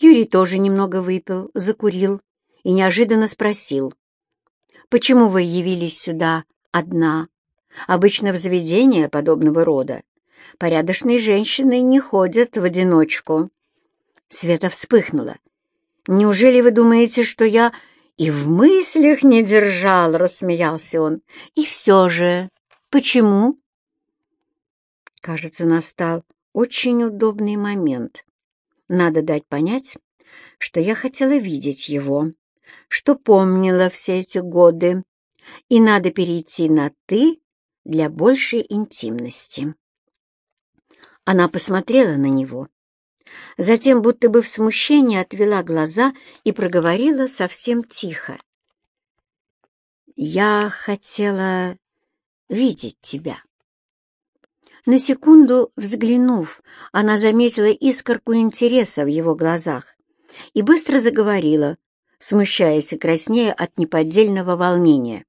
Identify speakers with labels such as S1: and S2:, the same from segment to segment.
S1: Юрий тоже немного выпил, закурил и неожиданно спросил. «Почему вы явились сюда одна? Обычно в заведения подобного рода порядочные женщины не ходят в одиночку». Света вспыхнула. «Неужели вы думаете, что я и в мыслях не держал?» — рассмеялся он. «И все же, почему?» Кажется, настал очень удобный момент. Надо дать понять, что я хотела видеть его, что помнила все эти годы, и надо перейти на «ты» для большей интимности. Она посмотрела на него, затем будто бы в смущении отвела глаза и проговорила совсем тихо. «Я хотела видеть тебя». На секунду взглянув, она заметила искорку интереса в его глазах и быстро заговорила, смущаясь и краснея от неподдельного волнения.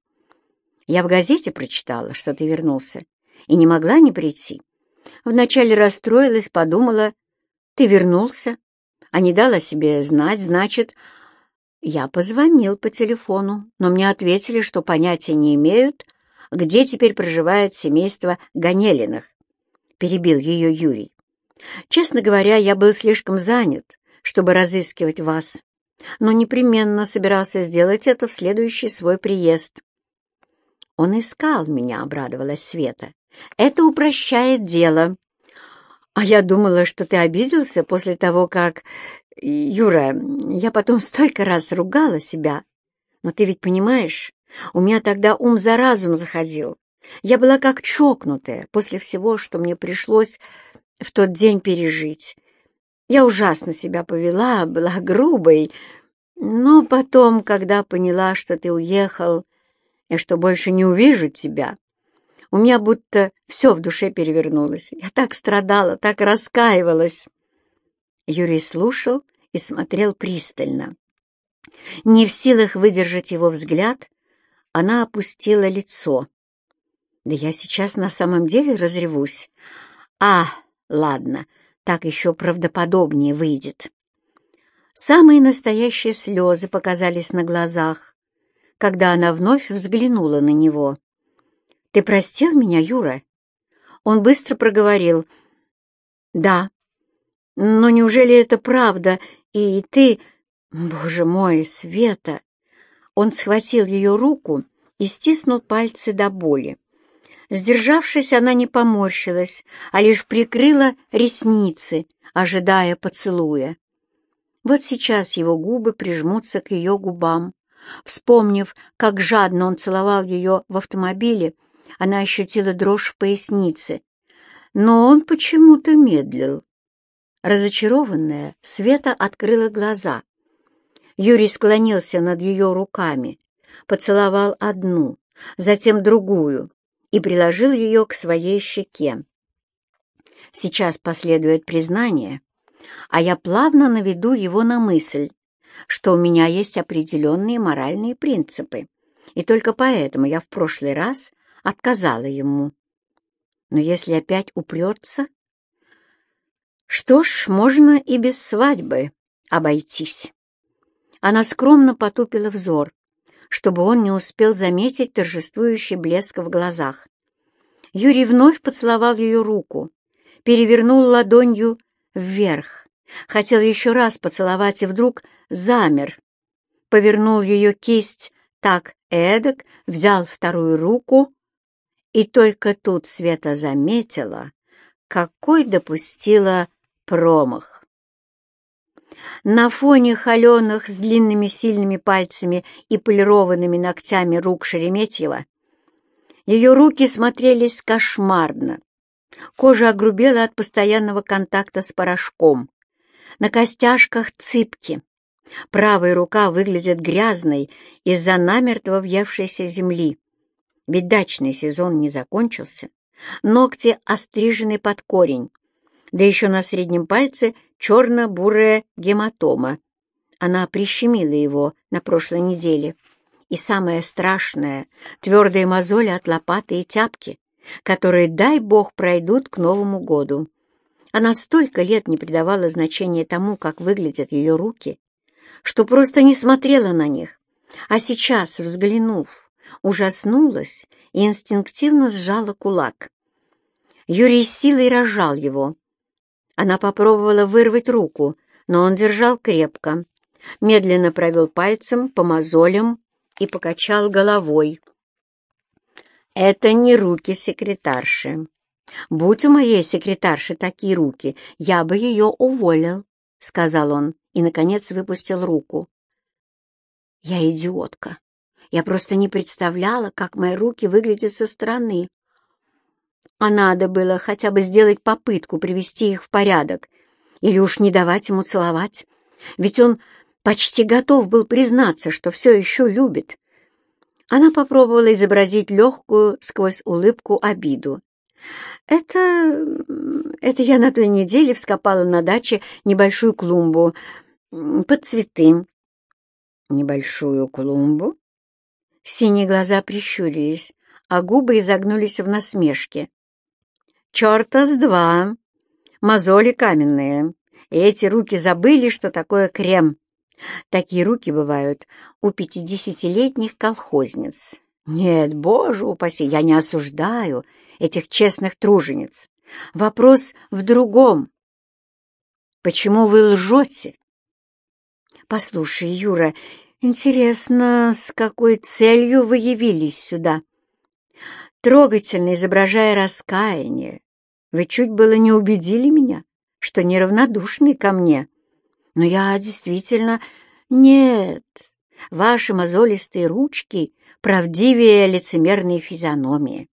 S1: «Я в газете прочитала, что ты вернулся, и не могла не прийти. Вначале расстроилась, подумала, ты вернулся, а не дала себе знать, значит...» Я позвонил по телефону, но мне ответили, что понятия не имеют, где теперь проживает семейство Ганелиных перебил ее Юрий. «Честно говоря, я был слишком занят, чтобы разыскивать вас, но непременно собирался сделать это в следующий свой приезд». «Он искал меня», — обрадовалась Света. «Это упрощает дело». «А я думала, что ты обиделся после того, как...» «Юра, я потом столько раз ругала себя. Но ты ведь понимаешь, у меня тогда ум за разум заходил. Я была как чокнутая после всего, что мне пришлось в тот день пережить. Я ужасно себя повела, была грубой, но потом, когда поняла, что ты уехал и что больше не увижу тебя, у меня будто все в душе перевернулось. Я так страдала, так раскаивалась. Юрий слушал и смотрел пристально. Не в силах выдержать его взгляд, она опустила лицо. Да я сейчас на самом деле разревусь. А, ладно, так еще правдоподобнее выйдет. Самые настоящие слезы показались на глазах, когда она вновь взглянула на него. «Ты простил меня, Юра?» Он быстро проговорил. «Да. Но неужели это правда? И ты... Боже мой, Света!» Он схватил ее руку и стиснул пальцы до боли. Сдержавшись, она не поморщилась, а лишь прикрыла ресницы, ожидая поцелуя. Вот сейчас его губы прижмутся к ее губам. Вспомнив, как жадно он целовал ее в автомобиле, она ощутила дрожь в пояснице. Но он почему-то медлил. Разочарованная, Света открыла глаза. Юрий склонился над ее руками, поцеловал одну, затем другую, и приложил ее к своей щеке. Сейчас последует признание, а я плавно наведу его на мысль, что у меня есть определенные моральные принципы, и только поэтому я в прошлый раз отказала ему. Но если опять упрется... Что ж, можно и без свадьбы обойтись. Она скромно потупила взор, чтобы он не успел заметить торжествующий блеск в глазах. Юрий вновь поцеловал ее руку, перевернул ладонью вверх, хотел еще раз поцеловать и вдруг замер, повернул ее кисть так эдак, взял вторую руку, и только тут Света заметила, какой допустила промах. На фоне холеных с длинными сильными пальцами и полированными ногтями рук Шереметьева ее руки смотрелись кошмарно. Кожа огрубела от постоянного контакта с порошком. На костяшках цыпки. Правая рука выглядит грязной из-за намертво въевшейся земли. Ведь дачный сезон не закончился. Ногти острижены под корень. Да еще на среднем пальце черно-бурая гематома. Она прищемила его на прошлой неделе. И самое страшное — твердые мозоли от лопаты и тяпки, которые, дай бог, пройдут к Новому году. Она столько лет не придавала значения тому, как выглядят ее руки, что просто не смотрела на них, а сейчас, взглянув, ужаснулась и инстинктивно сжала кулак. Юрий силой разжал его. Она попробовала вырвать руку, но он держал крепко, медленно провел пальцем по мозолям и покачал головой. «Это не руки секретарши. Будь у моей секретарши такие руки, я бы ее уволил», — сказал он и, наконец, выпустил руку. «Я идиотка. Я просто не представляла, как мои руки выглядят со стороны. А надо было хотя бы сделать попытку привести их в порядок или уж не давать ему целовать, ведь он почти готов был признаться, что все еще любит. Она попробовала изобразить легкую сквозь улыбку обиду. «Это... это я на той неделе вскопала на даче небольшую клумбу под цветы». «Небольшую клумбу?» Синие глаза прищурились, а губы изогнулись в насмешке. «Черта с два! Мозоли каменные, и эти руки забыли, что такое крем. Такие руки бывают у пятидесятилетних колхозниц. Нет, боже упаси, я не осуждаю этих честных тружениц. Вопрос в другом. Почему вы лжете? Послушай, Юра, интересно, с какой целью вы явились сюда? Трогательно изображая раскаяние, вы чуть было не убедили меня, что неравнодушны ко мне. Но я действительно... Нет, ваши мозолистые ручки правдивее лицемерной физиономии.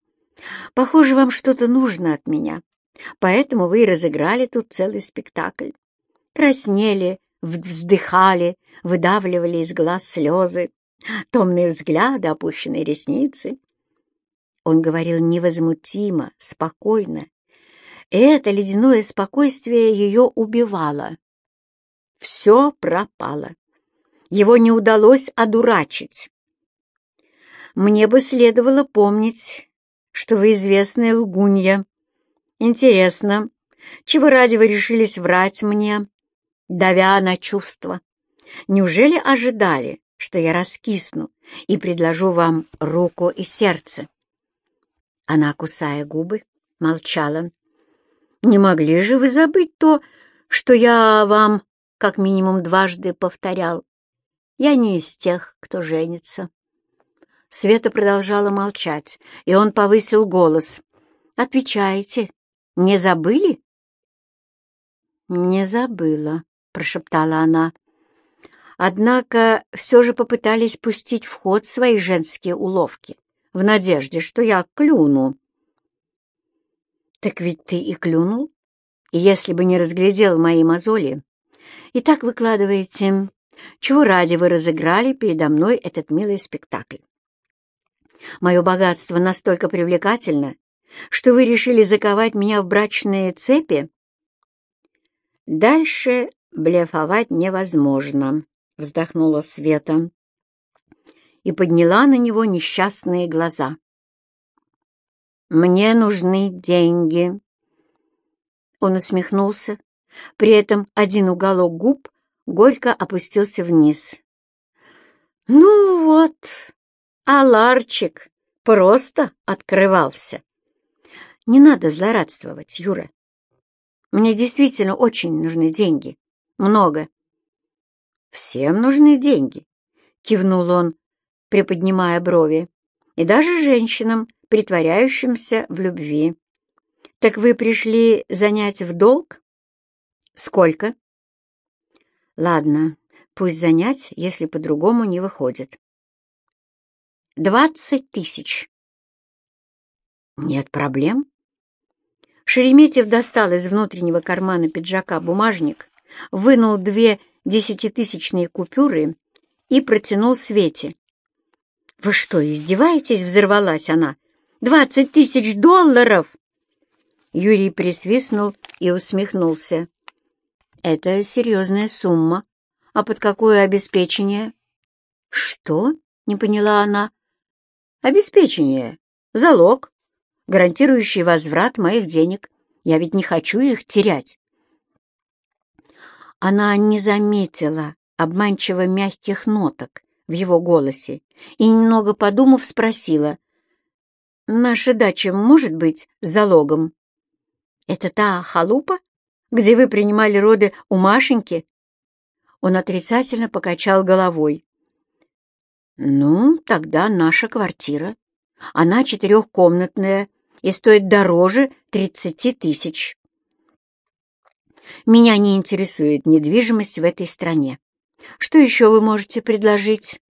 S1: Похоже, вам что-то нужно от меня, поэтому вы и разыграли тут целый спектакль. Краснели, вздыхали, выдавливали из глаз слезы, томные взгляды, опущенные ресницы. Он говорил невозмутимо, спокойно, это ледяное спокойствие ее убивало. Все пропало. Его не удалось одурачить. Мне бы следовало помнить, что вы известная лгунья. Интересно, чего ради вы решились врать мне, давя на чувства? Неужели ожидали, что я раскисну и предложу вам руку и сердце? Она, кусая губы, молчала. «Не могли же вы забыть то, что я вам как минимум дважды повторял. Я не из тех, кто женится. Света продолжала молчать, и он повысил голос. «Отвечайте, не забыли?» «Не забыла», — прошептала она. Однако все же попытались пустить в ход свои женские уловки, в надежде, что я клюну. «Так ведь ты и клюнул, и если бы не разглядел мои мозоли, Итак, выкладывайте, чего ради вы разыграли передо мной этот милый спектакль. Мое богатство настолько привлекательно, что вы решили заковать меня в брачные цепи? Дальше блефовать невозможно, вздохнула Света и подняла на него несчастные глаза. «Мне нужны деньги». Он усмехнулся при этом один уголок губ горько опустился вниз. «Ну вот, а ларчик просто открывался. Не надо злорадствовать, Юра. Мне действительно очень нужны деньги. Много». «Всем нужны деньги», — кивнул он, приподнимая брови, «и даже женщинам, притворяющимся в любви. Так вы пришли занять в долг?» «Сколько?» «Ладно, пусть занять, если по-другому не выходит». «Двадцать тысяч». «Нет проблем». Шереметьев достал из внутреннего кармана пиджака бумажник, вынул две десятитысячные купюры и протянул Свете. «Вы что, издеваетесь?» — взорвалась она. «Двадцать тысяч долларов!» Юрий присвистнул и усмехнулся. Это серьезная сумма. А под какое обеспечение? Что? Не поняла она. Обеспечение. Залог, гарантирующий возврат моих денег, Я ведь не хочу их терять. Она не заметила обманчиво мягких ноток в его голосе и, немного подумав, спросила, «Наша дача может быть залогом?» «Это та халупа, где вы принимали роды у Машеньки?» Он отрицательно покачал головой. «Ну, тогда наша квартира. Она четырехкомнатная и стоит дороже тридцати тысяч. Меня не интересует недвижимость в этой стране. Что еще вы можете предложить?»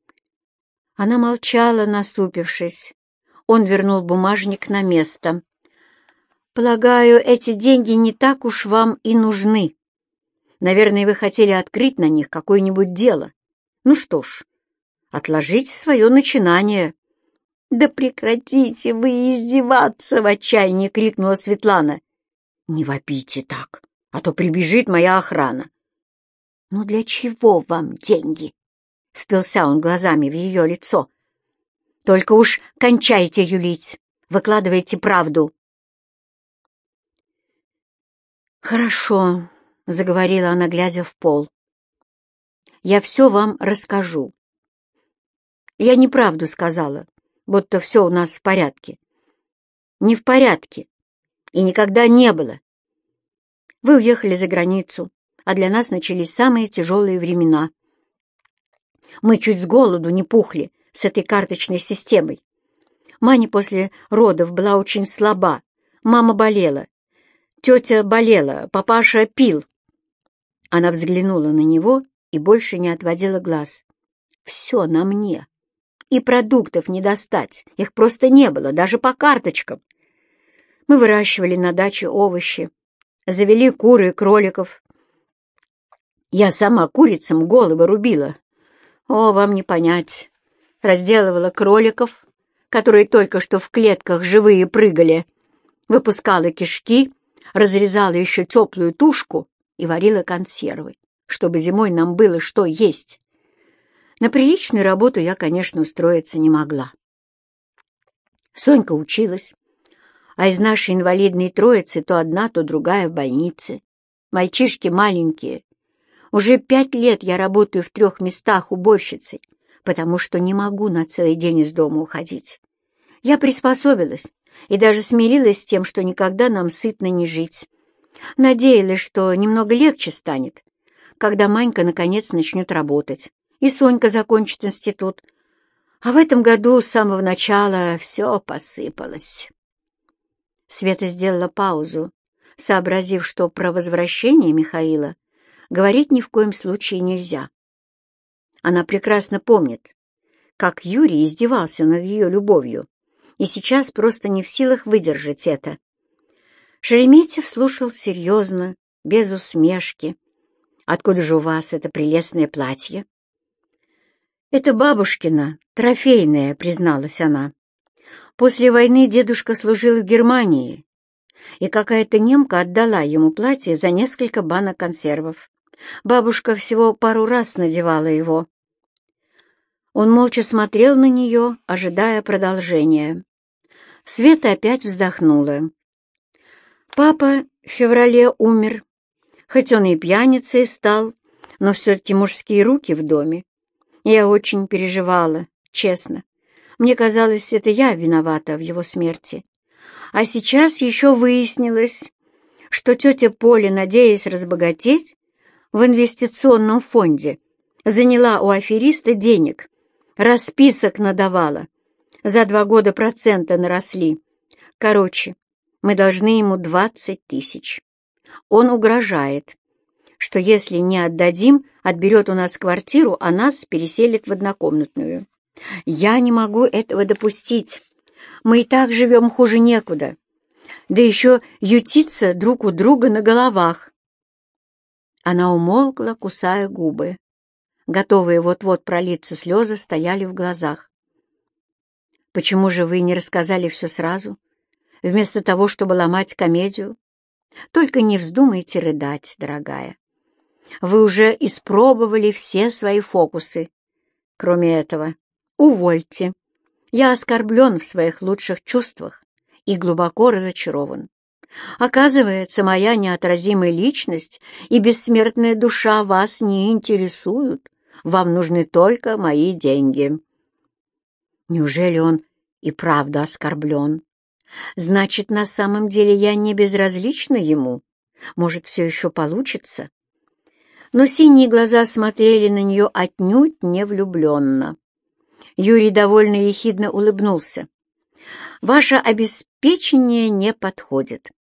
S1: Она молчала, насупившись. Он вернул бумажник на место. «Полагаю, эти деньги не так уж вам и нужны. Наверное, вы хотели открыть на них какое-нибудь дело. Ну что ж, отложите свое начинание». «Да прекратите вы издеваться!» — в отчаянии крикнула Светлана. «Не вопите так, а то прибежит моя охрана». «Ну для чего вам деньги?» — впился он глазами в ее лицо. «Только уж кончайте юлить, выкладывайте правду». «Хорошо», — заговорила она, глядя в пол. «Я все вам расскажу. Я неправду сказала, будто все у нас в порядке. Не в порядке. И никогда не было. Вы уехали за границу, а для нас начались самые тяжелые времена. Мы чуть с голоду не пухли с этой карточной системой. Маня после родов была очень слаба, мама болела, тетя болела, папаша пил. Она взглянула на него и больше не отводила глаз. «Все на мне и продуктов не достать, их просто не было, даже по карточкам. Мы выращивали на даче овощи, завели куры и кроликов. Я сама курицам головы рубила. О, вам не понять. Разделывала кроликов, которые только что в клетках живые прыгали, выпускала кишки, разрезала еще теплую тушку и варила консервы, чтобы зимой нам было что есть. На приличную работу я, конечно, устроиться не могла. Сонька училась, а из нашей инвалидной троицы то одна, то другая в больнице. Мальчишки маленькие. Уже пять лет я работаю в трех местах уборщицей, потому что не могу на целый день из дома уходить. Я приспособилась и даже смирилась с тем, что никогда нам сытно не жить. Надеялась, что немного легче станет, когда Манька наконец начнет работать и Сонька закончит институт. А в этом году с самого начала все посыпалось. Света сделала паузу, сообразив, что про возвращение Михаила говорить ни в коем случае нельзя. Она прекрасно помнит, как Юрий издевался над ее любовью, и сейчас просто не в силах выдержать это. Шереметьев слушал серьезно, без усмешки. «Откуда же у вас это прелестное платье?» «Это бабушкина, трофейная», — призналась она. «После войны дедушка служил в Германии, и какая-то немка отдала ему платье за несколько банок консервов. Бабушка всего пару раз надевала его». Он молча смотрел на нее, ожидая продолжения. Света опять вздохнула. Папа в феврале умер, хоть он и пьяницей стал, но все-таки мужские руки в доме. Я очень переживала, честно. Мне казалось, это я виновата в его смерти. А сейчас еще выяснилось, что тетя Поля, надеясь разбогатеть, в инвестиционном фонде заняла у афериста денег, расписок надавала. За два года проценты наросли. Короче, мы должны ему двадцать тысяч. Он угрожает, что если не отдадим, отберет у нас квартиру, а нас переселит в однокомнатную. Я не могу этого допустить. Мы и так живем хуже некуда. Да еще ютиться друг у друга на головах. Она умолкла, кусая губы. Готовые вот-вот пролиться слезы стояли в глазах. «Почему же вы не рассказали все сразу, вместо того, чтобы ломать комедию? Только не вздумайте рыдать, дорогая. Вы уже испробовали все свои фокусы. Кроме этого, увольте. Я оскорблен в своих лучших чувствах и глубоко разочарован. Оказывается, моя неотразимая личность и бессмертная душа вас не интересуют. Вам нужны только мои деньги». Неужели он и правда оскорблен? Значит, на самом деле я не безразлична ему. Может, все еще получится? Но синие глаза смотрели на нее отнюдь не влюбленно. Юрий довольно ехидно улыбнулся. «Ваше обеспечение не подходит.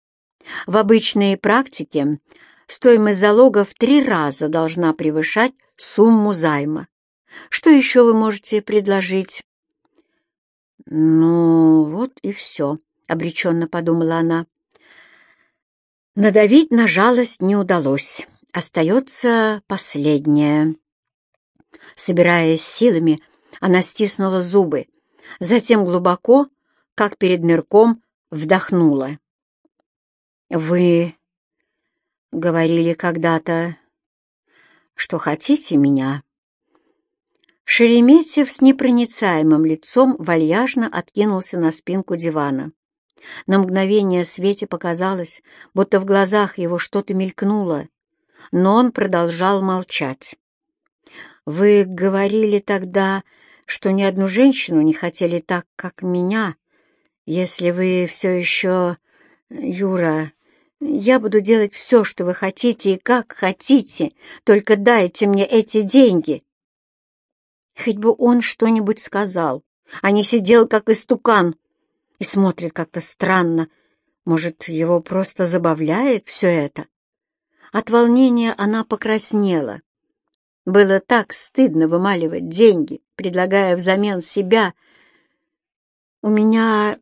S1: В обычной практике стоимость залога в три раза должна превышать сумму займа. Что еще вы можете предложить?» «Ну, вот и все», — обреченно подумала она. Надавить на жалость не удалось. Остается последнее. Собираясь силами, она стиснула зубы, затем глубоко, как перед нырком, вдохнула. «Вы говорили когда-то, что хотите меня?» Шереметьев с непроницаемым лицом вальяжно откинулся на спинку дивана. На мгновение Свете показалось, будто в глазах его что-то мелькнуло, но он продолжал молчать. «Вы говорили тогда, что ни одну женщину не хотели так, как меня. Если вы все еще... Юра, я буду делать все, что вы хотите и как хотите, только дайте мне эти деньги». Хоть бы он что-нибудь сказал, а не сидел, как истукан, и смотрит как-то странно. Может, его просто забавляет все это? От волнения она покраснела. Было так стыдно вымаливать деньги, предлагая взамен себя. У меня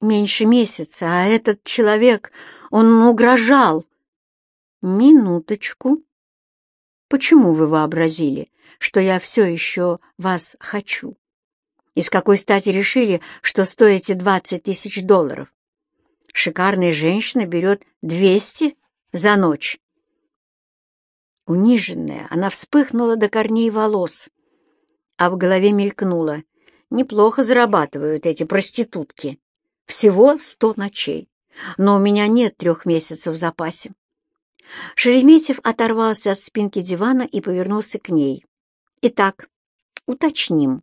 S1: меньше месяца, а этот человек, он угрожал. Минуточку. Почему вы вообразили, что я все еще вас хочу? И с какой стати решили, что стоите двадцать тысяч долларов? Шикарная женщина берет двести за ночь. Униженная, она вспыхнула до корней волос, а в голове мелькнула. Неплохо зарабатывают эти проститутки. Всего сто ночей, но у меня нет трех месяцев в запасе. Шереметьев оторвался от спинки дивана и повернулся к ней. «Итак, уточним.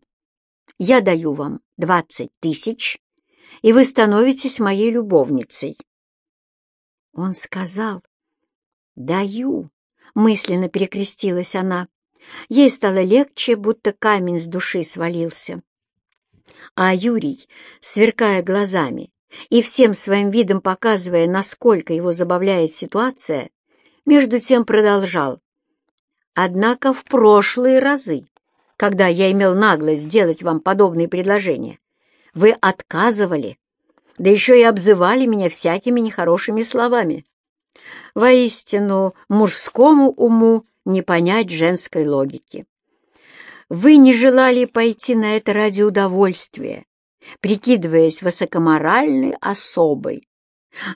S1: Я даю вам двадцать тысяч, и вы становитесь моей любовницей». Он сказал «Даю», — мысленно перекрестилась она. Ей стало легче, будто камень с души свалился. А Юрий, сверкая глазами и всем своим видом показывая, насколько его забавляет ситуация, между тем продолжал. Однако в прошлые разы, когда я имел наглость сделать вам подобные предложения, вы отказывали, да еще и обзывали меня всякими нехорошими словами. Воистину, мужскому уму не понять женской логики. Вы не желали пойти на это ради удовольствия, прикидываясь высокоморальной особой,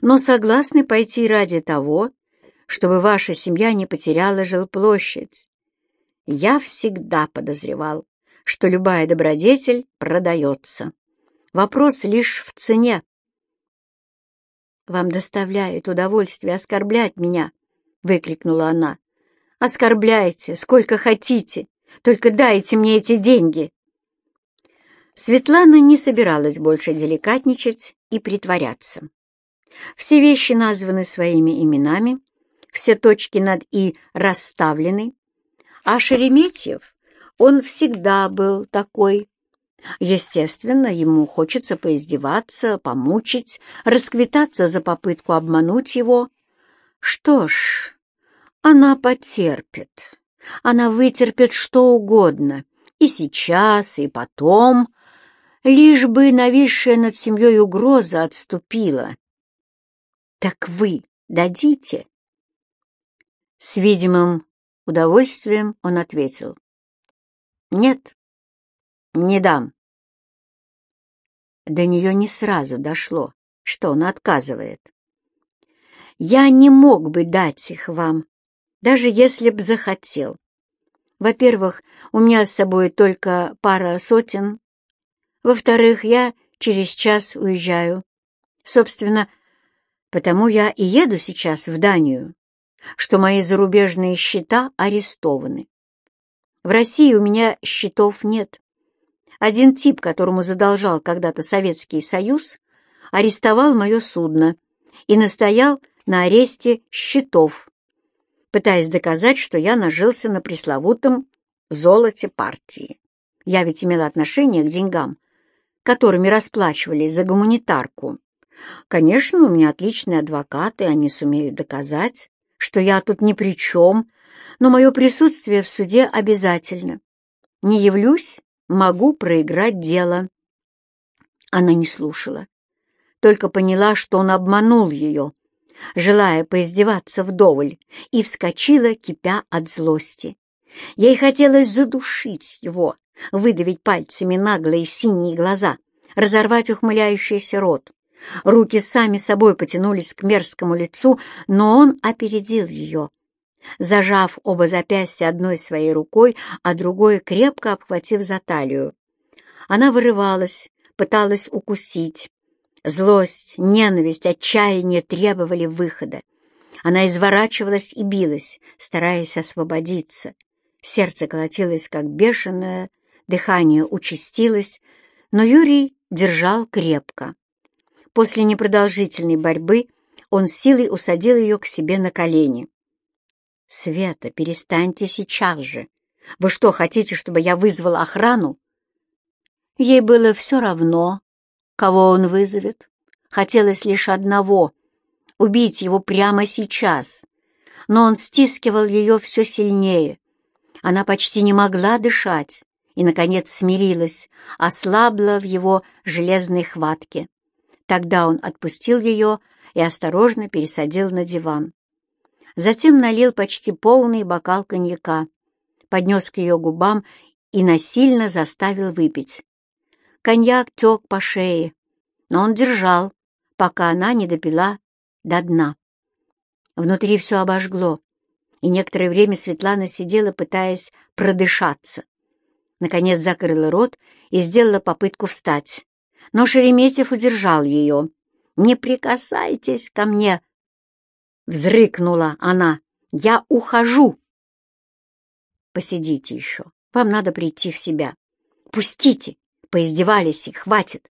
S1: но согласны пойти ради того, чтобы ваша семья не потеряла жилплощадь. Я всегда подозревал, что любая добродетель продается. Вопрос лишь в цене. «Вам доставляет удовольствие оскорблять меня!» — выкрикнула она. «Оскорбляйте, сколько хотите, только дайте мне эти деньги!» Светлана не собиралась больше деликатничать и притворяться. Все вещи названы своими именами, все точки над «и» расставлены, а Шереметьев, он всегда был такой. Естественно, ему хочется поиздеваться, помучить, расквитаться за попытку обмануть его. Что ж, она потерпит, она вытерпит что угодно, и сейчас, и потом, лишь бы нависшая над семьей угроза отступила. «Так вы дадите?» С видимым удовольствием он ответил. «Нет, не дам». До нее не сразу дошло, что он отказывает. «Я не мог бы дать их вам, даже если б захотел. Во-первых, у меня с собой только пара сотен. Во-вторых, я через час уезжаю. Собственно, Потому я и еду сейчас в Данию, что мои зарубежные счета арестованы. В России у меня счетов нет. Один тип, которому задолжал когда-то Советский Союз, арестовал мое судно и настоял на аресте счетов, пытаясь доказать, что я нажился на пресловутом золоте партии. Я ведь имела отношение к деньгам, которыми расплачивались за гуманитарку. Конечно, у меня отличные адвокаты, они сумеют доказать, что я тут ни при чем, но мое присутствие в суде обязательно. Не явлюсь, могу проиграть дело. Она не слушала, только поняла, что он обманул ее, желая поиздеваться вдоволь, и вскочила, кипя от злости. Ей хотелось задушить его, выдавить пальцами наглые синие глаза, разорвать ухмыляющийся рот. Руки сами собой потянулись к мерзкому лицу, но он опередил ее. Зажав оба запястья одной своей рукой, а другой крепко обхватив за талию. Она вырывалась, пыталась укусить. Злость, ненависть, отчаяние требовали выхода. Она изворачивалась и билась, стараясь освободиться. Сердце колотилось, как бешеное, дыхание участилось, но Юрий держал крепко. После непродолжительной борьбы он силой усадил ее к себе на колени. «Света, перестаньте сейчас же! Вы что, хотите, чтобы я вызвала охрану?» Ей было все равно, кого он вызовет. Хотелось лишь одного — убить его прямо сейчас. Но он стискивал ее все сильнее. Она почти не могла дышать и, наконец, смирилась, ослабла в его железной хватке. Тогда он отпустил ее и осторожно пересадил на диван. Затем налил почти полный бокал коньяка, поднес к ее губам и насильно заставил выпить. Коньяк тек по шее, но он держал, пока она не допила до дна. Внутри все обожгло, и некоторое время Светлана сидела, пытаясь продышаться. Наконец закрыла рот и сделала попытку встать. Но Шереметьев удержал ее. «Не прикасайтесь ко мне!» Взрыкнула она. «Я ухожу!» «Посидите еще. Вам надо прийти в себя. Пустите!» Поиздевались и хватит.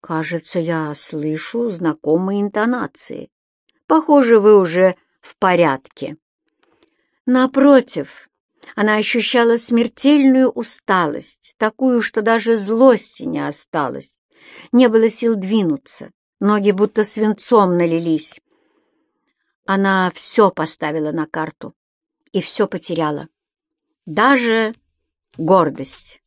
S1: Кажется, я слышу знакомые интонации. Похоже, вы уже в порядке. Напротив, она ощущала смертельную усталость, такую, что даже злости не осталось. Не было сил двинуться, ноги будто свинцом налились. Она все поставила на карту и все потеряла. Даже гордость.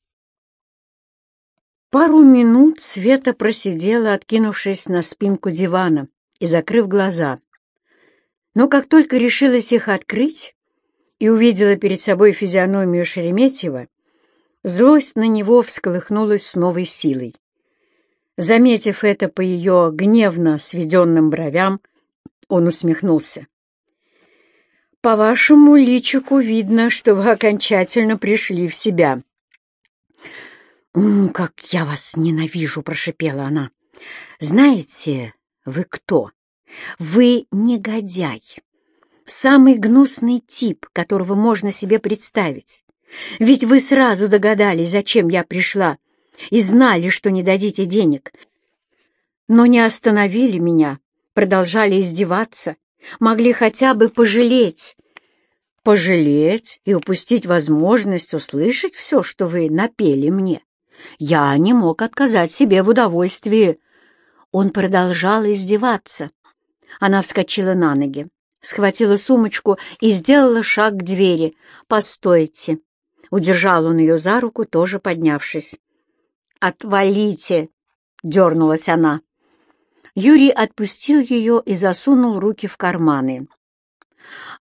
S1: Пару минут Света просидела, откинувшись на спинку дивана и закрыв глаза. Но как только решилась их открыть, и увидела перед собой физиономию Шереметьева, злость на него всколыхнулась с новой силой. Заметив это по ее гневно сведенным бровям, он усмехнулся. «По вашему личику видно, что вы окончательно пришли в себя». «Как я вас ненавижу!» — прошипела она. «Знаете, вы кто? Вы негодяй, самый гнусный тип, которого можно себе представить. Ведь вы сразу догадались, зачем я пришла, и знали, что не дадите денег. Но не остановили меня, продолжали издеваться, могли хотя бы пожалеть. Пожалеть и упустить возможность услышать все, что вы напели мне. Я не мог отказать себе в удовольствии. Он продолжал издеваться. Она вскочила на ноги схватила сумочку и сделала шаг к двери. «Постойте!» — удержал он ее за руку, тоже поднявшись. «Отвалите!» — дернулась она. Юрий отпустил ее и засунул руки в карманы.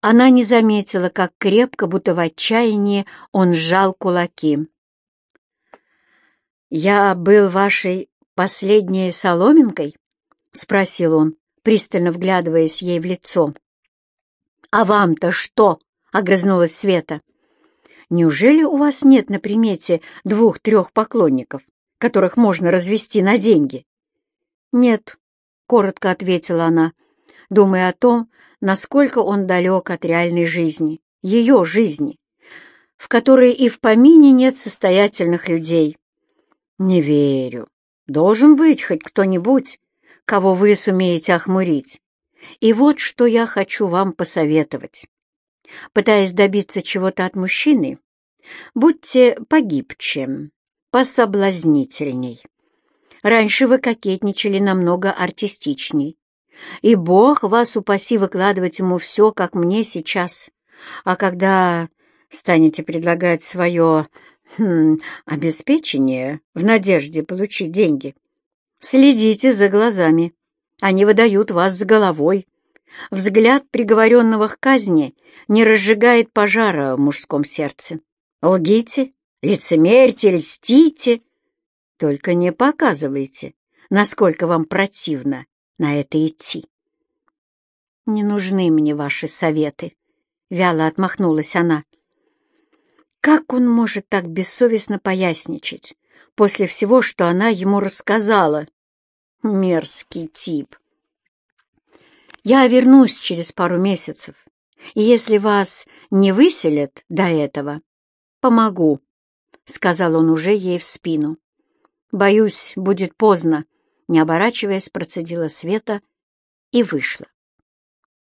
S1: Она не заметила, как крепко, будто в отчаянии, он сжал кулаки. «Я был вашей последней соломинкой?» — спросил он, пристально вглядываясь ей в лицо. «А вам-то что?» — огрызнулась Света. «Неужели у вас нет на примете двух-трех поклонников, которых можно развести на деньги?» «Нет», коротко ответила она, думая о том, насколько он далек от реальной жизни, ее жизни, в которой и в помине нет состоятельных людей. «Не верю. Должен быть хоть кто-нибудь, кого вы сумеете охмурить. И вот что я хочу вам посоветовать. Пытаясь добиться чего-то от мужчины, будьте погибче, пособлазнительней. Раньше вы кокетничали намного артистичней, и Бог вас упаси выкладывать ему все, как мне сейчас. А когда станете предлагать свое хм, обеспечение в надежде получить деньги, следите за глазами. Они выдают вас с головой. Взгляд приговоренного к казни не разжигает пожара в мужском сердце. Лгите, лицемерьте, льстите. Только не показывайте, насколько вам противно на это идти. «Не нужны мне ваши советы», — вяло отмахнулась она. Как он может так бессовестно поясничать после всего, что она ему рассказала? Мерзкий тип. Я вернусь через пару месяцев, и если вас не выселят до этого, помогу, — сказал он уже ей в спину. Боюсь, будет поздно, — не оборачиваясь, процедила Света и вышла.